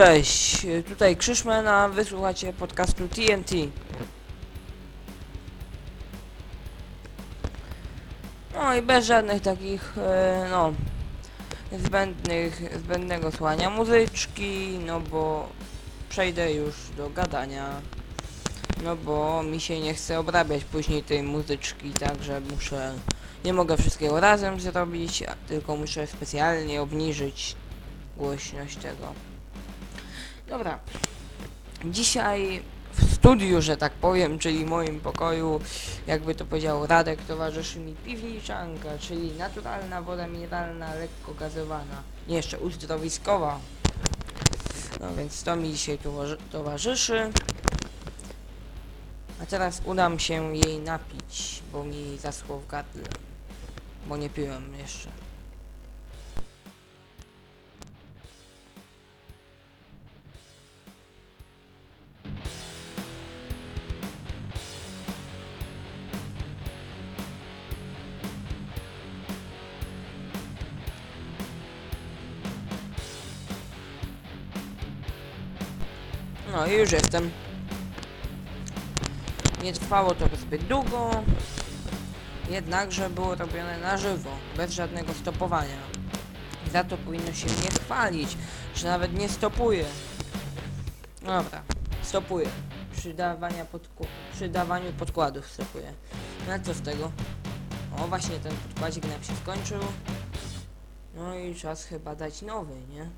Cześć, tutaj Krzyszman, a wysłuchacie podcastu TNT. No i bez żadnych takich, e, no, zbędnych, zbędnego słuchania muzyczki, no bo przejdę już do gadania. No bo mi się nie chce obrabiać później tej muzyczki, także muszę, nie mogę wszystkiego razem zrobić, tylko muszę specjalnie obniżyć głośność tego. Dobra. Dzisiaj w studiu, że tak powiem, czyli moim pokoju, jakby to powiedział Radek, towarzyszy mi piwniczanka, czyli naturalna woda mineralna, lekko gazowana, nie jeszcze uzdrowiskowa. No więc to mi dzisiaj towarzy towarzyszy. A teraz udam się jej napić, bo mi zaschło w gardle. Bo nie piłem jeszcze. No i już jestem. Nie trwało to zbyt długo, jednakże było robione na żywo, bez żadnego stopowania. Za to powinno się nie chwalić, że nawet nie stopuje. No Dobra, stopuję. Przy, podku- przy dawaniu podkładów stopuję. No co z tego? O, właśnie ten podkładzik nam się skończył. No i czas chyba dać nowy, nie?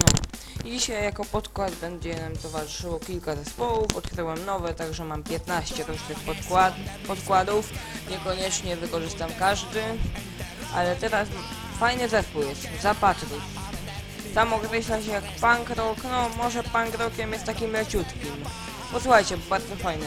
No. Dzisiaj jako podkład będzie nam towarzyszyło kilka zespołów. Odkryłem nowe, także mam 15 różnych podkład podkładów. Niekoniecznie wykorzystam każdy. Ale teraz fajny zespół jest. Zapatrus. Sam określa się jak punk rock. No, może punk rockiem jest takim leciutkim. Posłuchajcie, bardzo fajny.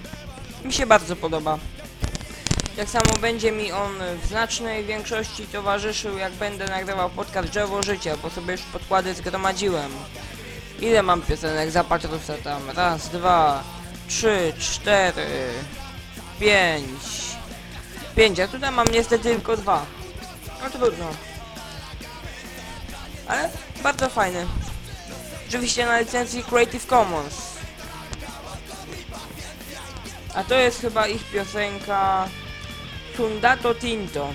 Mi się bardzo podoba. Tak samo będzie mi on w znacznej większości towarzyszył, jak będę nagrywał podcast Drzewo Życia, bo sobie już podkłady zgromadziłem. Ile mam piosenek za Patrusa tam? Raz, dwa, trzy, cztery, pięć. Pięć, a tutaj mam niestety tylko dwa. No trudno. Ale bardzo fajny. Oczywiście na licencji Creative Commons. A to jest chyba ich piosenka Tundato Tinto.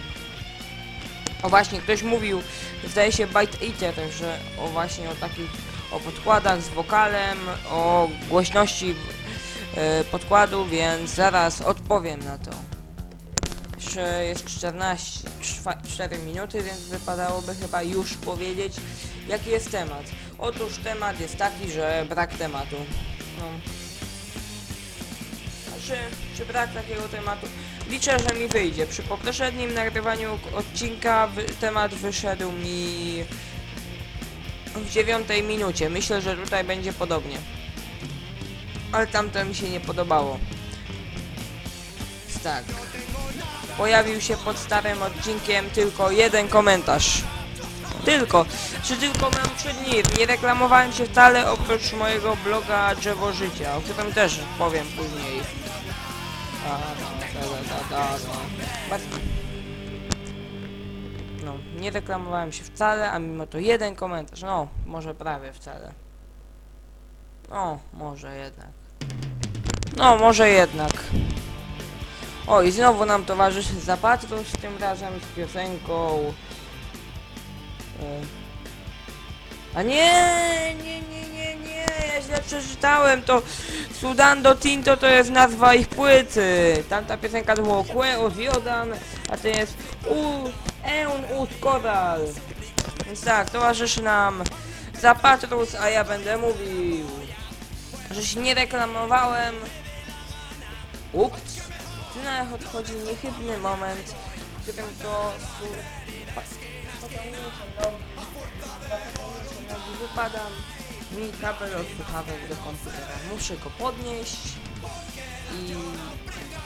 O właśnie, ktoś mówił, zdaje się Bite Eater, że o właśnie o takich, o podkładach z wokalem, o głośności e, podkładu, więc zaraz odpowiem na to. Jeszcze jest 14, 4 minuty, więc wypadałoby chyba już powiedzieć, jaki jest temat. Otóż temat jest taki, że brak tematu. No. Czy, brak takiego tematu? Liczę, że mi wyjdzie. Przy poprzednim nagrywaniu odcinka temat wyszedł mi w dziewiątej minucie. Myślę, że tutaj będzie podobnie. Ale tamto mi się nie podobało. Tak. Pojawił się pod starym odcinkiem tylko jeden komentarz. Tylko. Czy tylko mam 3 dni? Nie reklamowałem się wcale oprócz mojego bloga Drzewo Życia, o którym też powiem później. No, nie reklamowałem się wcale, a mimo to jeden komentarz. No, może prawie wcale. No, może jednak. No, może jednak. O, i znowu nam towarzyszy Zapatrus, tym razem z piosenką... E, A nie, nie, nie, ja źle przeczytałem, to Sudando Tinto to jest nazwa ich płyty. Tamta piosenka to było Que Oziodan, a to jest U Eun Us Koral. Więc tak, towarzyszy nam Zapatrus, a ja będę mówił. że się nie reklamowałem. Ups. Tu na odchodzi niechybny moment, w którym to su- wypadam mi kabel od słuchawek do komputera. Muszę go podnieść i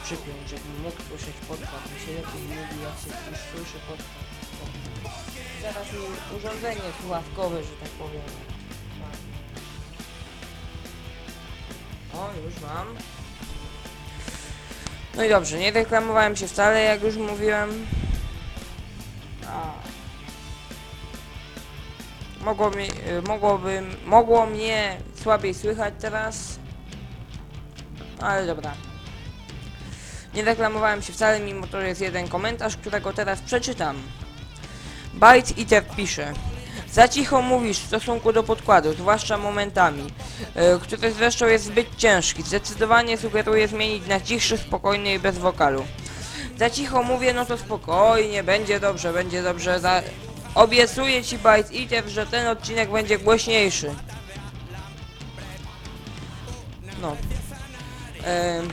przypiąć, żebym mógł słyszeć podkład. Mi się lepiej mówi, jak się już słyszy podkład. Zaraz mi urządzenie słuchawkowe, że tak powiem. O, już mam. No i dobrze, nie reklamowałem się wcale, jak już mówiłem. A. Mogło, mi, y, mogło mnie słabiej słychać teraz. Ale dobra. Nie reklamowałem się wcale, mimo to jest jeden komentarz, którego teraz przeczytam. Byte Eater pisze. Za cicho mówisz w stosunku do podkładu, zwłaszcza momentami, e, który zresztą jest zbyt ciężki. Zdecydowanie sugeruję zmienić na cichszy, spokojny i bez wokalu. Za cicho mówię, no to spokojnie, będzie dobrze, będzie dobrze. Za... Obiecuję ci Byte Eater, że ten odcinek będzie głośniejszy. No. Em,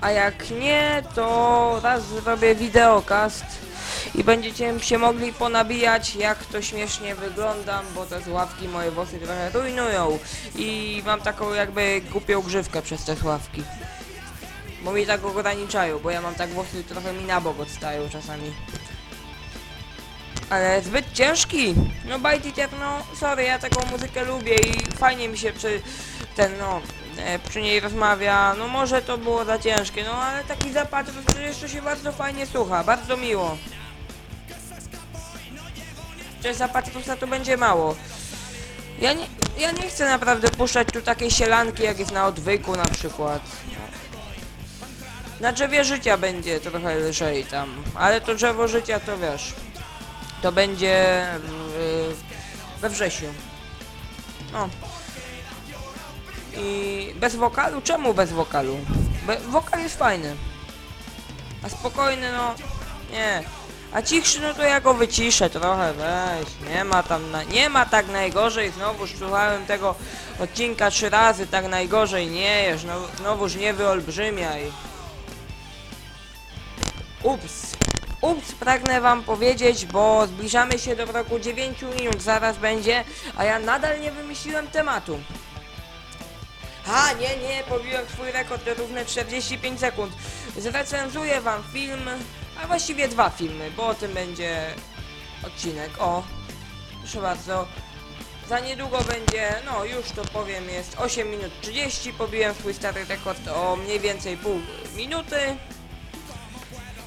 a jak nie, to raz zrobię wideokast i będziecie się mogli ponabijać jak to śmiesznie wyglądam, bo te sławki moje włosy trochę rujnują i mam taką jakby głupią grzywkę przez te sławki. Bo mi tak ograniczają, bo ja mam tak włosy trochę mi na bok odstają czasami. Ale zbyt ciężki. No Eater, no sorry, ja taką muzykę lubię i fajnie mi się przy ten no e, przy niej rozmawia. No może to było za ciężkie, no ale taki zapad to to się bardzo fajnie słucha, bardzo miło. Czy za Patrusa to będzie mało. Ja nie, ja nie chcę naprawdę puszczać tu takiej sielanki jak jest na odwyku na przykład. Na drzewie życia będzie trochę lżej tam, ale to drzewo życia to wiesz. To będzie yy, we wrześniu. No. I bez wokalu? Czemu bez wokalu? Be wokal jest fajny. A spokojny no... Nie. A cichszy no to ja go wyciszę trochę, weź. Nie ma tam na... Nie ma tak najgorzej. Znowu słuchałem tego odcinka trzy razy, tak najgorzej nie jest. No, znowuż nie wyolbrzymiaj. Ups. Ups, pragnę wam powiedzieć, bo zbliżamy się do roku 9 minut, zaraz będzie, a ja nadal nie wymyśliłem tematu. A, nie, nie, pobiłem swój rekord to równe 45 sekund. Zrecenzuję wam film, a właściwie dwa filmy, bo o tym będzie odcinek. O, proszę bardzo. Za niedługo będzie, no już to powiem, jest 8 minut 30, pobiłem swój stary rekord o mniej więcej pół minuty.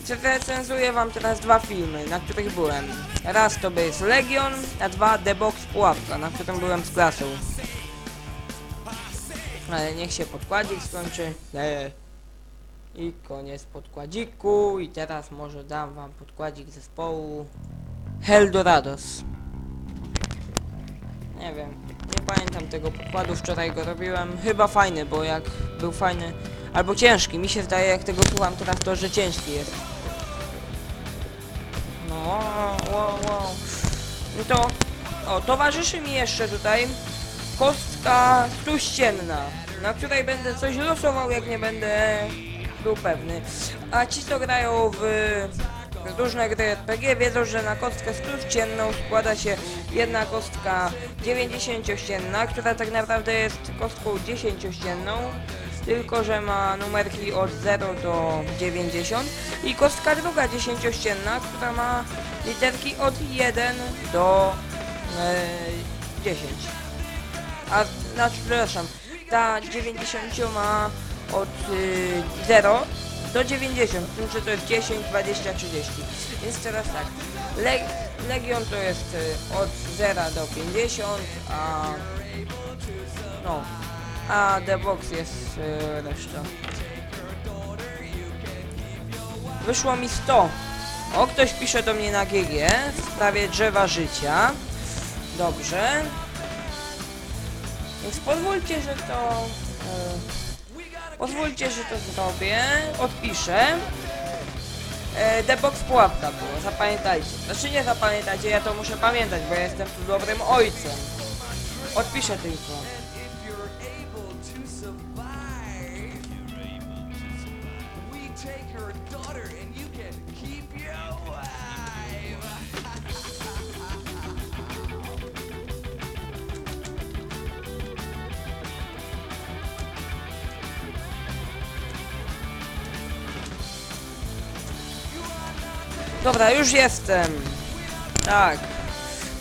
Zrecenzuję wam teraz dwa filmy, na których byłem. Raz to jest Legion, a dwa The Box Pułapka, na którym byłem z klasą. Ale niech się podkładzik skończy. Le. I koniec podkładziku. I teraz może dam wam podkładzik zespołu Heldorados. Nie wiem, nie pamiętam tego podkładu, wczoraj go robiłem. Chyba fajny, bo jak był fajny, albo ciężki, mi się zdaje jak tego słucham teraz to, że ciężki jest. No, wow, wow. No to, o, towarzyszy mi jeszcze tutaj kostka stuścienna, na której będę coś losował, jak nie będę był pewny. A ci, co grają w różne gry RPG, wiedzą, że na kostkę stuścienną składa się jedna kostka 90-ścienna, która tak naprawdę jest kostką 10-ścienną, tylko że ma numerki od 0 do 90 i kostka druga 10-ścienna, która ma literki od 1 do e, 10. A, znaczy, przepraszam, ta 90 ma od y, 0 do 90, z tym, że to jest 10, 20, 30. Więc teraz tak, Le Legion to jest y, od 0 do 50, a no, a The Box jest y, reszta. Wyszło mi 100. O, ktoś pisze do mnie na GG w sprawie drzewa życia. Dobrze. Więc pozwólcie, że to... E, pozwólcie, że to zrobię. Odpiszę. E, The Box pułapka było, zapamiętajcie. Znaczy nie zapamiętajcie, ja to muszę pamiętać, bo ja jestem tu dobrym ojcem. Odpiszę tylko. Her daughter and you can keep your wife. Dobra, już jestem. Tak.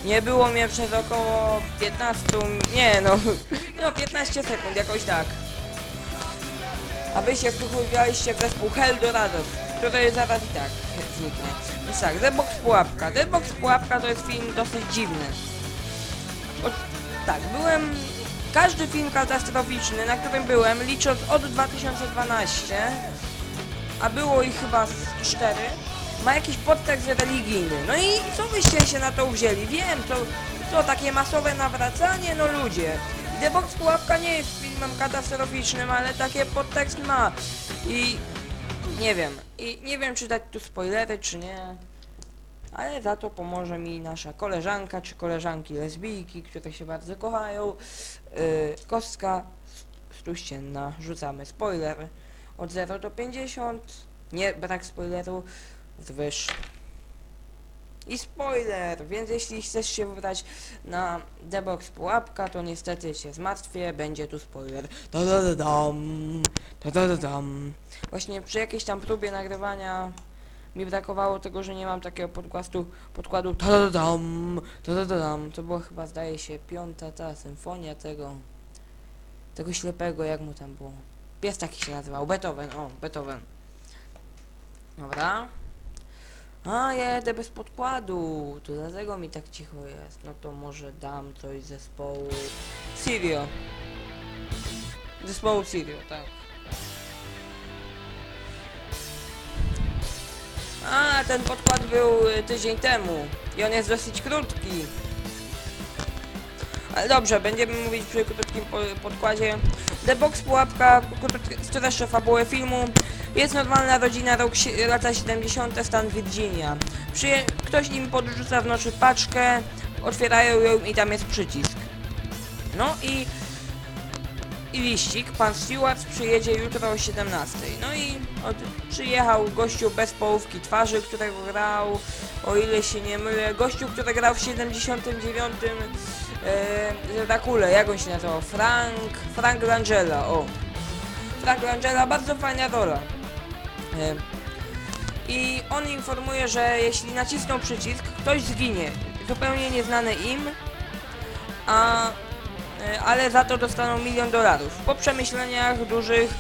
Nie było mnie przez około 15... Nie no, no 15 sekund, jakoś tak. A wy się wsłuchiwaliście w zespół Helldorado, który zaraz i tak zniknie. Więc tak, The Box Pułapka. The Box Pułapka to jest film dosyć dziwny. Bo, tak, byłem... Każdy film katastroficzny, na którym byłem, licząc od 2012, a było ich chyba z cztery, ma jakiś podtekst religijny. No i co byście się na to wzięli? Wiem, to, to takie masowe nawracanie, no ludzie. The Box Pułapka nie jest filmem katastroficznym, ale takie podtekst ma. I nie wiem. I nie wiem, czy dać tu spoilery, czy nie. Ale za to pomoże mi nasza koleżanka, czy koleżanki lesbijki, które się bardzo kochają. Yy, kostka stuścienna. Rzucamy spoiler. Od 0 do 50. Nie, brak spoileru. Zwyż. I spoiler, więc jeśli chcesz się wybrać na The Box Pułapka, to niestety się zmartwię, będzie tu spoiler. Da da da dam, da da da dam. Właśnie przy jakiejś tam próbie nagrywania mi brakowało tego, że nie mam takiego podkładu, podkładu da da da dam, da da da dam. To była chyba zdaje się piąta ta symfonia tego tego ślepego, jak mu tam było. Pies taki się nazywał, Beethoven, o, Beethoven. Dobra. A, jedę bez podkładu, to dlatego mi tak cicho jest. No to może dam coś zespołu Sirio. Zespołu Sirio, tak. A, ten podkład był y, tydzień temu i on jest dosyć krótki. Ale dobrze, będziemy mówić przy krótkim po, podkładzie. The Box Pułapka, streszczę fabułę filmu. Jest normalna rodzina, rok, lata 70. stan Virginia. Przyje ktoś im podrzuca w nocy paczkę, otwierają ją i tam jest przycisk. No i... I liścik, pan Stewart przyjedzie jutro o 17. No i od, przyjechał gościu bez połówki twarzy, którego grał, o ile się nie mylę, gościu, który grał w 79 e, Dracule, jak on się nazywał? Frank, Frank Langella, o. Frank Langella, bardzo fajna rola. E, I on informuje, że jeśli nacisną przycisk, ktoś zginie. Zupełnie nieznany im, a, e, ale za to dostaną milion dolarów. Po przemyśleniach dużych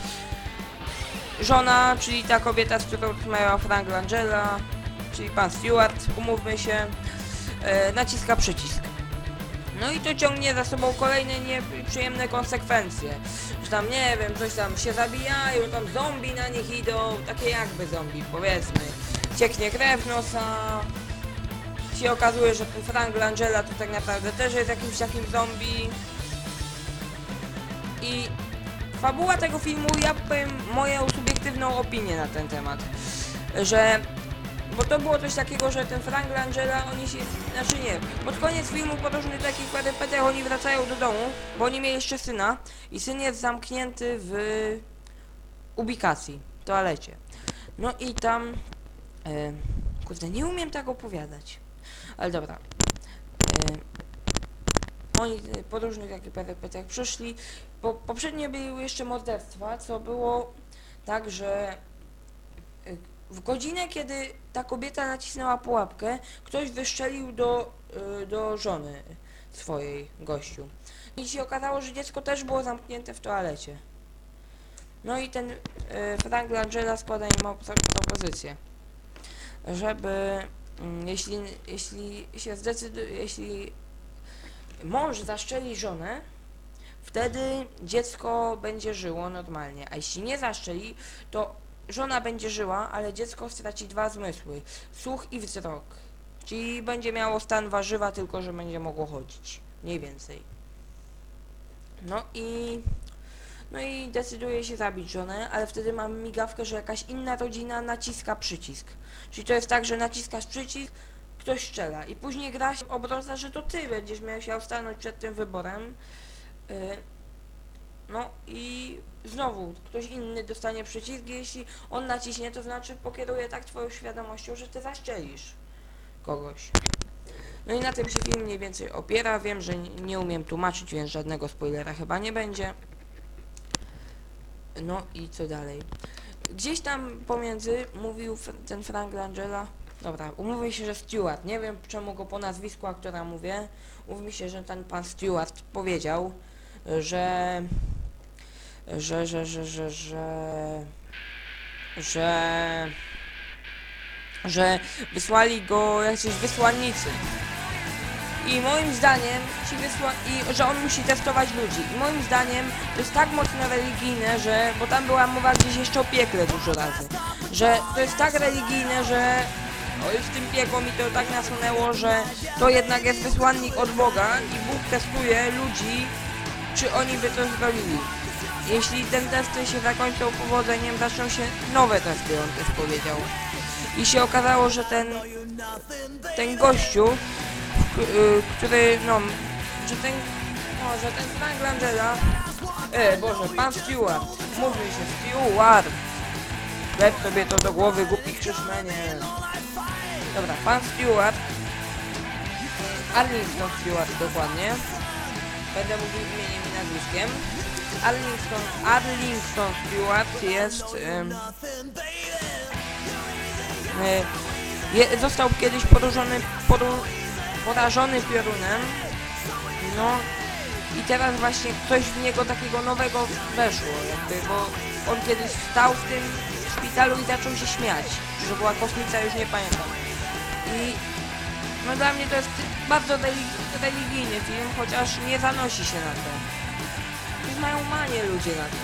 żona, czyli ta kobieta, z którą rozmawiał Frank Langella, czyli pan Stewart, umówmy się, e, naciska przycisk. No i to ciągnie za sobą kolejne nieprzyjemne konsekwencje. Że tam, nie wiem, coś tam się zabijają, tam zombie na nich idą, takie jakby zombie, powiedzmy. Cieknie krew nosa. Się okazuje, że ten Frank Langella to tak naprawdę też jest jakimś takim zombie. I fabuła tego filmu, ja powiem moją subiektywną opinię na ten temat. Że bo to było coś takiego, że ten Frank Langella, oni się, znaczy nie, pod koniec filmu po różnych takich perypetiach oni wracają do domu, bo oni mieli jeszcze syna i syn jest zamknięty w ubikacji, w toalecie. No i tam, e, kurde, nie umiem tak opowiadać, ale dobra. E, oni po różnych takich perypetiach przyszli, po, poprzednio były jeszcze morderstwa, co było tak, że w godzinę, kiedy ta kobieta nacisnęła pułapkę, ktoś wystrzelił do, y, do żony swojej gościu. I się okazało, że dziecko też było zamknięte w toalecie. No i ten y, Frank Langella składa im op- propozycję, żeby mm, jeśli, jeśli się zdecyduje, jeśli mąż zaszczeli żonę, wtedy dziecko będzie żyło normalnie, a jeśli nie zaszczeli, to żona będzie żyła, ale dziecko straci dwa zmysły, słuch i wzrok. Czyli będzie miało stan warzywa, tylko że będzie mogło chodzić. Mniej więcej. No i... No i decyduje się zabić żonę, ale wtedy mamy migawkę, że jakaś inna rodzina naciska przycisk. Czyli to jest tak, że naciskasz przycisk, ktoś strzela i później gra się obraza, że to ty będziesz miał się stanąć przed tym wyborem. Yy, No i znowu ktoś inny dostanie przycisk, jeśli on naciśnie, to znaczy pokieruje tak twoją świadomością, że ty zaszczelisz kogoś. No i na tym się film mniej więcej opiera. Wiem, że nie- umiem tłumaczyć, więc żadnego spoilera chyba nie będzie. No i co dalej? Gdzieś tam pomiędzy mówił ten Frank Langella. Dobra, umówię się, że Stewart. Nie wiem czemu go po nazwisku aktora mówię. Umówmy się, że ten pan Stewart powiedział, że że, że, że, że, że, że, że wysłali go jacyś wysłannicy. I moim zdaniem ci wysła... i że on musi testować ludzi. I moim zdaniem to jest tak mocno religijne, że bo tam była mowa gdzieś jeszcze o piekle dużo razy. Że to jest tak religijne, że oj, w tym piekło mi to tak nasunęło, że to jednak jest wysłannik od Boga i Bóg testuje ludzi, czy oni by to zrobili. Jeśli ten testy się zakończą powodzeniem, zaczną się nowe testy, on też powiedział. I się okazało, że ten, ten gościu, y, który, no, że ten, no, że ten Frank Langella, e, Boże, pan Stewart, mówi się Stewart, wep sobie to do głowy, głupi krzyczmenie. Dobra, pan Stewart, Arlington Stewart dokładnie, będę mówił imieniem i nazwiskiem. Arlington, Arlington Stewart jest... Y, je, został kiedyś porażony, poru, porażony piorunem. No i teraz właśnie coś w niego takiego nowego weszło, jakby, bo on kiedyś stał w tym szpitalu i zaczął się śmiać. Że była kosmica, już nie pamiętam. I no dla mnie to jest bardzo religi religijny film, chociaż nie zanosi się na to. Mają manię ludzie na to.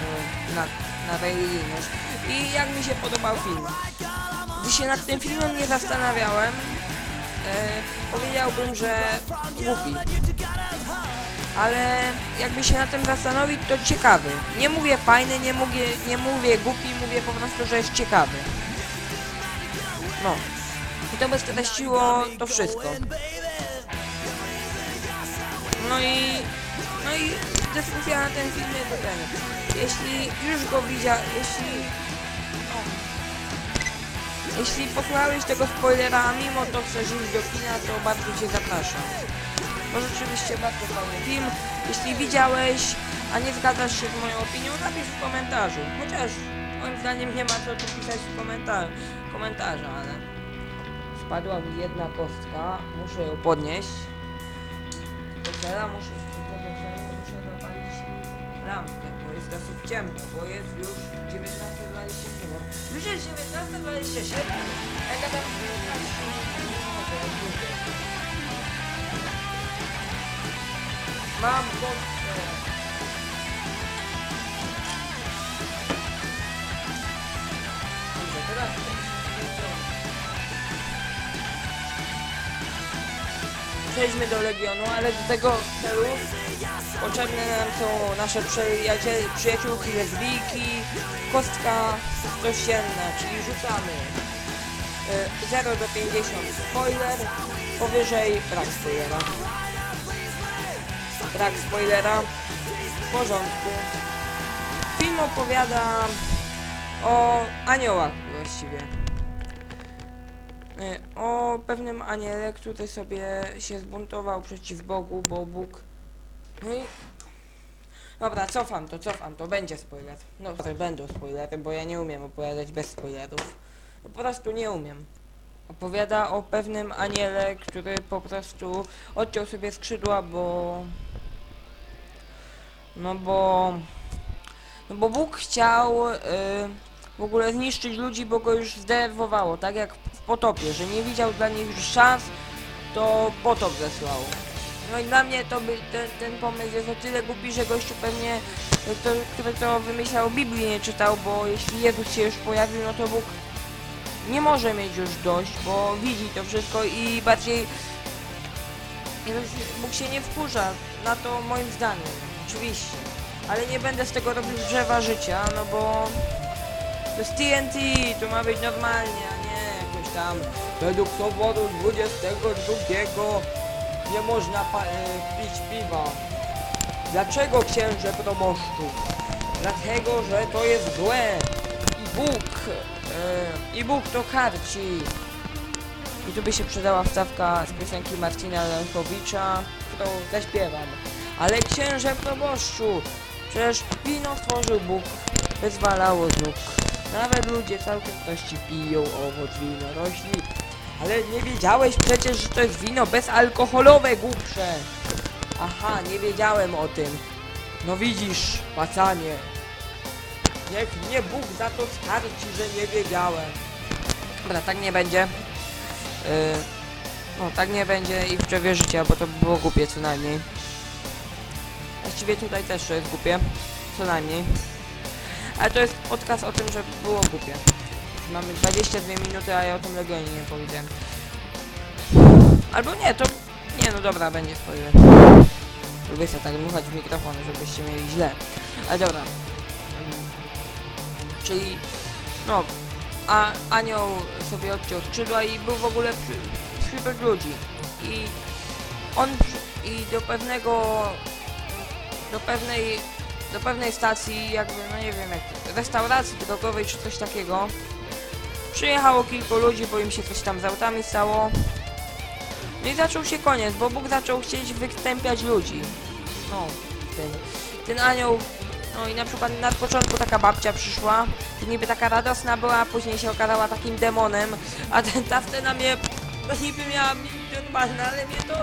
E, Na, na religijność. I jak mi się podobał film? Gdy się nad tym filmem nie zastanawiałem, e, powiedziałbym, że głupi. Ale jakby się na tym zastanowić, to ciekawy. Nie mówię fajny, nie mówię, nie mówię głupi, mówię po prostu, że jest ciekawy. No. I to by streściło to wszystko. I dyskusja na ten film jest ten. Jeśli już go widział, jeśli... Jeśli posłuchałeś tego spoilera, a mimo to iść do kina, to bardzo Cię zapraszam. Bo rzeczywiście bardzo fajny film. Jeśli widziałeś, a nie zgadzasz się z moją opinią, napisz w komentarzu. Chociaż moim zdaniem nie ma co tu pisać w komentarzu, komentarza, ale... Spadła mi jedna kostka, muszę ją podnieść. Teraz muszę, lampkę, bo jest dosyć ciemno, bo jest już 19.27. Już jest 19.27, a ja 19 Mam kostkę. Dobrze, teraz Przejdźmy do Legionu, ale do tego celu potrzebne nam są nasze przyjaciel, przyjaciółki lesbijki, kostka rozsienna, czyli rzucamy y, 0 do 50 spoiler, powyżej brak spoilera. Brak spoilera, w porządku. Film opowiada o aniołach właściwie. Y, o pewnym aniele, który sobie się zbuntował przeciw Bogu, bo Bóg... No i... Dobra, cofam to, cofam to, będzie spoiler. No, sorry, będą spoilery, bo ja nie umiem opowiadać bez spoilerów. Po prostu nie umiem. Opowiada o pewnym aniele, który po prostu odciął sobie skrzydła, bo... No bo... No bo Bóg chciał... y, w ogóle zniszczyć ludzi, bo go już zdenerwowało, tak jak w potopie, że nie widział dla nich szans, to potop zesłał. No i dla mnie to by, ten, ten pomysł jest o tyle głupi, że gościu pewnie, to, który to wymyślał Biblii nie czytał, bo jeśli Jezus się już pojawił, no to Bóg nie może mieć już dość, bo widzi to wszystko i bardziej Bóg się nie wkurza na to moim zdaniem, oczywiście. Ale nie będę z tego robił drzewa życia, no bo to jest TNT, to ma być normalnie, a nie jakoś tam według soboru 22 nie można e, pić piwa. Dlaczego księże proboszczu? Dlatego, że to jest złe. I Bóg, e, i Bóg to karci. I tu by się przydała wstawka z piosenki Marcina Lenkowicza, którą zaśpiewam. Ale księże proboszczu, przecież wino stworzył Bóg, wyzwalało z nóg. Nawet ludzie całkiem prości piją owoc winorośli. Ale nie wiedziałeś przecież, że to jest wino bezalkoholowe, głupcze. Aha, nie wiedziałem o tym. No widzisz, pacanie. Niech mnie Bóg za to skarci, że nie wiedziałem. Dobra, tak nie będzie. Yy, no, tak nie będzie i życia, bo to by było głupie co najmniej. Właściwie tutaj też jest głupie. Co najmniej. Ale to jest podcast o tym, że było głupie. Mamy 22 minuty, a ja o tym Legionie nie powiedziałem. Albo nie, to... Nie, no dobra, będzie spoiler. Lubię sobie tak dmuchać w mikrofon, żebyście mieli źle. Ale dobra. Mm. Czyli... No... A anioł sobie odciął skrzydła i był w ogóle przy, wśród ludzi. I... On... I do pewnego... Do pewnej... Do pewnej stacji, jakby, no nie wiem jak... Restauracji drogowej czy coś takiego. Przyjechało kilku ludzi, bo im się coś tam z autami stało. No i zaczął się koniec, bo Bóg zaczął chcieć wytępiać ludzi. No, ten, ten anioł, no i na przykład na początku taka babcia przyszła, niby taka radosna była, a później się okazała takim demonem, a ten, ta scena mnie, no niby miała być normalna, ale mnie to,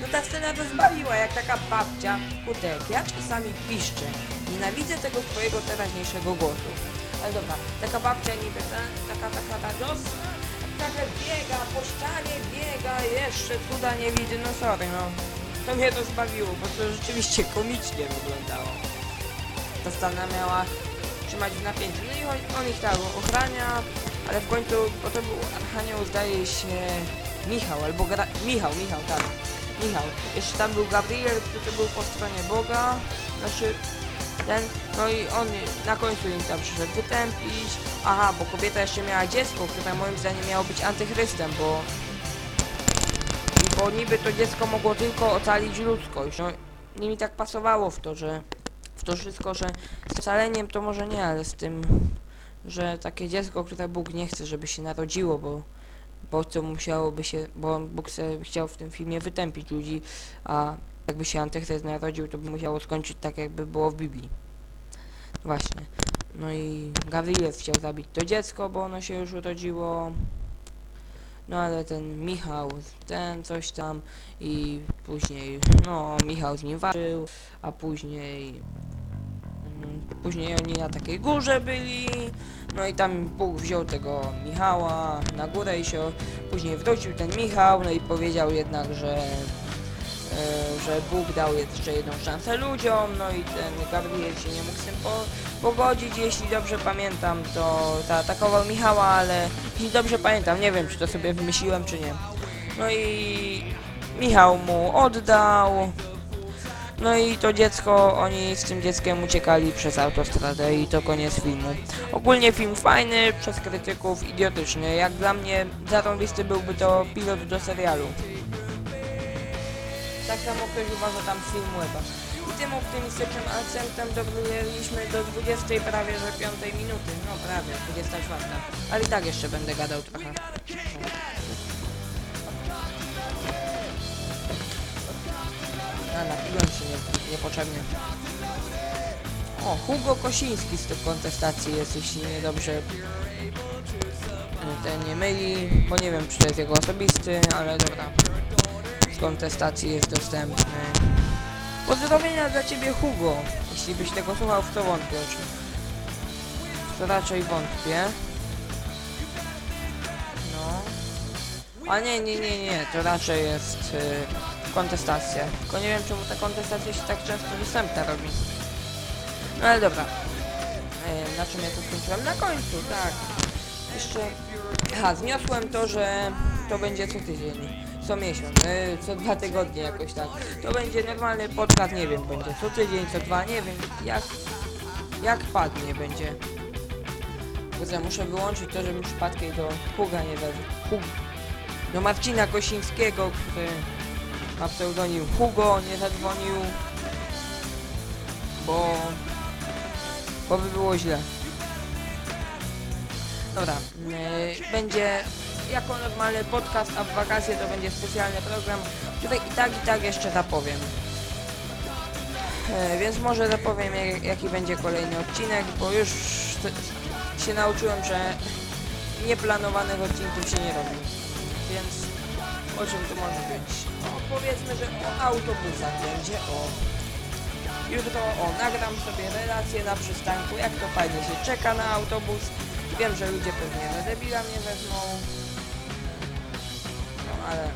no ta scena to zbawiła, jak taka babcia. Kurde, jak ja czasami piszczę, nienawidzę tego twojego teraźniejszego głosu. Ale dobra, taka babcia niby, ta, taka, taka radosna, taka biega, po ścianie biega, jeszcze cuda nie widzę, no sorry, no. To mnie to zbawiło, bo to rzeczywiście komicznie wyglądało. Ta scena miała trzymać w napięciu. No i on, on ich tam ochrania, ale w końcu, bo to był Archanioł, zdaje się, Michał, albo Gra... Michał, Michał, tak. Michał. Jeszcze tam był Gabriel, który był po stronie Boga, znaczy ten, no i on na końcu im tam przyszedł wytępić. Aha, bo kobieta jeszcze miała dziecko, które moim zdaniem miało być antychrystem, bo... Bo niby to dziecko mogło tylko ocalić ludzkość. No, nie mi tak pasowało w to, że... W to wszystko, że z ocaleniem to może nie, ale z tym, że takie dziecko, które Bóg nie chce, żeby się narodziło, bo... Bo to musiałoby się... Bo Bóg chciał w tym filmie wytępić ludzi, a jakby się antychryst narodził, to by musiało skończyć tak, jakby było w Biblii. Właśnie. No i Gabriel chciał zabić to dziecko, bo ono się już urodziło. No ale ten Michał, ten coś tam i później, no Michał z nim walczył, a później, mm, później oni na takiej górze byli, no i tam Bóg wziął tego Michała na górę i się, później wrócił ten Michał, no i powiedział jednak, że że Bóg dał jeszcze jedną szansę ludziom, no i ten Gabriel się nie mógł z tym po, pogodzić, jeśli dobrze pamiętam, to zaatakował Michała, ale jeśli dobrze pamiętam, nie wiem czy to sobie wymyśliłem czy nie. No i Michał mu oddał, no i to dziecko, oni z tym dzieckiem uciekali przez autostradę i to koniec filmu. Ogólnie film fajny, przez krytyków idiotyczny, jak dla mnie zarąbisty byłby to pilot do serialu. Tak samo ktoś uważa tam z filmu Weba. I tym optymistycznym akcentem dobrnęliśmy do 20 prawie że 5 minuty. No prawie, 24. Ale i tak jeszcze będę gadał trochę. A, napiłem się nie, niepotrzebnie. O, Hugo Kosiński z tych kontestacji jest, jeśli nie dobrze ten nie myli, bo nie wiem czy to jest jego osobisty, ale dobra kontestacji jest dostępny. Pozdrowienia dla ciebie Hugo, jeśli byś tego słuchał, w to wątpię. To raczej wątpię. No. A nie, nie, nie, nie, to raczej jest y, kontestacja. Tylko nie wiem czemu ta kontestacja się tak często dostępna robi. No ale dobra. Y, na czym ja to skończyłem? Na końcu, tak. Jeszcze... Aha, zniosłem to, że to będzie co tydzień co miesiąc, y, co dwa tygodnie jakoś tak. To będzie normalny podcast, nie wiem, będzie co tydzień, co dwa, nie wiem, jak, jak padnie będzie. Kurde, muszę wyłączyć to, żebym przypadkiem do Huga nie dał. Hug, do Marcina Kosińskiego, który ma pseudonim Hugo, nie zadzwonił. bo by było źle. Dobra, yy, będzie jako normalny podcast, a w wakacje to będzie specjalny program, który i tak i tak jeszcze zapowiem. E, więc może zapowiem jak, jaki będzie kolejny odcinek, bo już się nauczyłem, że nieplanowanych odcinków się nie robi. Więc o czym to może być? No, powiedzmy, że o autobusach będzie, o... Jutro, o, nagram sobie relację na przystanku, jak to fajnie się czeka na autobus. Wiem, że ludzie pewnie za debila mnie wezmą. Ale...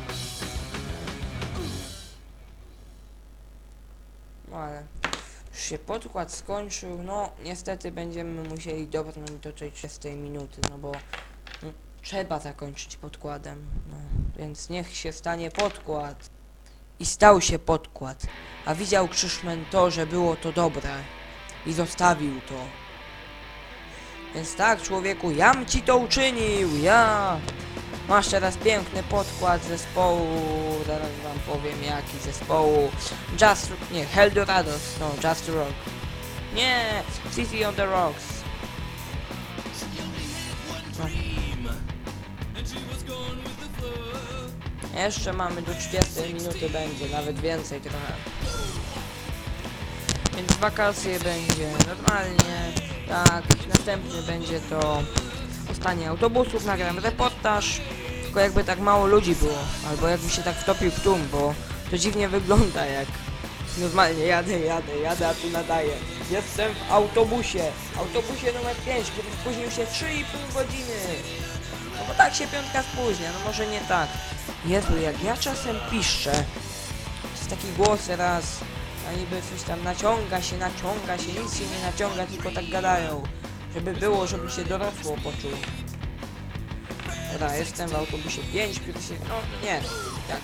No, ale... Już się podkład skończył, no niestety będziemy musieli dobrnąć do tej 30 minuty, no bo no, trzeba zakończyć podkładem, no więc niech się stanie podkład. I stał się podkład, a widział Krzyszmen to, że było to dobre i zostawił to. Więc tak, człowieku, jam ci to uczynił, ja! Masz teraz piękny podkład zespołu, zaraz wam powiem jaki zespołu. Just, nie, Heldorados, no, Just Rock. Nie, City on the Rocks. No. Jeszcze mamy do 30 minuty będzie, nawet więcej trochę. Więc wakacje będzie normalnie, tak, następny będzie to stanie autobusów, nagram reportaż, tylko jakby tak mało ludzi było, albo jakby się tak wtopił w tłum, bo to dziwnie wygląda jak normalnie jadę, jadę, jadę, a tu nadaję. Jestem w autobusie, autobusie numer 5, który spóźnił się 3,5 godziny. No bo tak się piątka spóźnia, no może nie tak. Jezu, jak ja czasem piszczę, jest taki głos raz, a niby coś tam naciąga się, naciąga się, nic się nie naciąga, tylko tak gadają. Żeby było, żeby się dorosło poczuł. Dobra, jestem w autobusie 5, się, no nie, tak.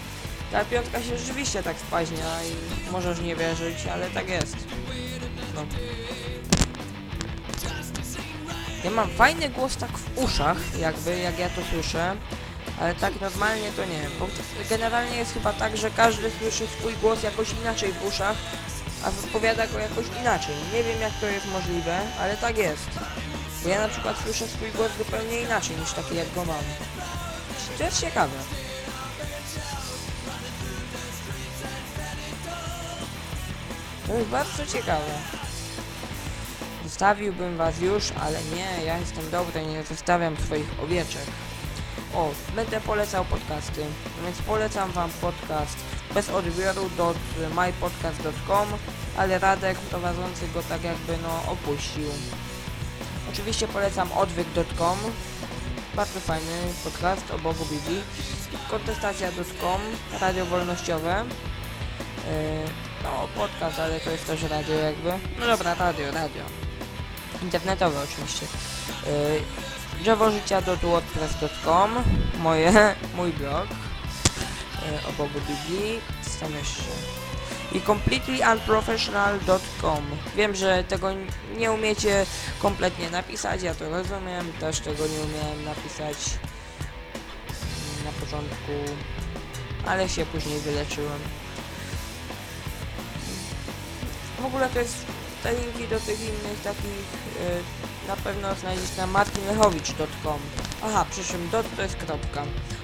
Ta piątka się rzeczywiście tak spaźnia i możesz nie wierzyć, ale tak jest. No. Ja mam fajny głos tak w uszach, jakby, jak ja to słyszę, ale tak normalnie to nie, bo generalnie jest chyba tak, że każdy słyszy swój głos jakoś inaczej w uszach, a wypowiada go jakoś inaczej. Nie wiem jak to jest możliwe, ale tak jest. Bo ja na przykład słyszę swój głos zupełnie inaczej niż taki jak go mam. To jest ciekawe. To jest bardzo ciekawe. Zostawiłbym was już, ale nie, ja jestem dobry, nie zostawiam swoich owieczek. O, będę polecał podcasty, więc polecam wam podcast bez odbioru do mypodcast.com, ale Radek prowadzący go tak jakby no opuścił. Oczywiście polecam odwyk.com, bardzo fajny podcast o Bogu Biblii, kontestacja.com, radio wolnościowe, yy, no podcast, ale to jest też radio jakby, no dobra, radio, radio, internetowe oczywiście, yy, drzewożycia.wordpress.com, moje, mój blog, yy, o Bogu co tam jeszcze? I completelyunprofessional.com. Wiem, że tego nie umiecie kompletnie napisać, ja to rozumiem, też tego nie umiałem napisać na początku, ale się później wyleczyłem. W ogóle to jest te linki do tych innych takich y, na pewno znajdziesz na martinlechowicz.com Aha, przy czym dot to jest kropka.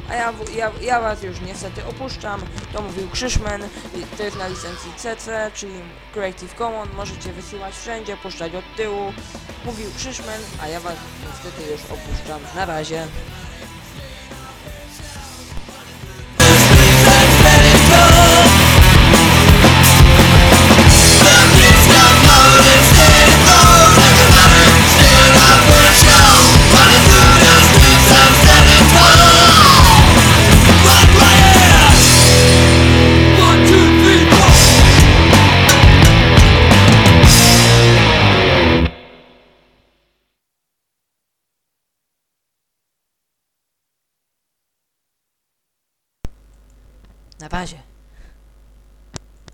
A ja, ja, ja was już niestety opuszczam. To mówił Krzyszmen. To jest na licencji CC, czyli Creative Commons. Możecie wysyłać wszędzie, puszczać od tyłu. Mówił Krzyszmen, a ja was niestety już opuszczam. Na razie. Na razie.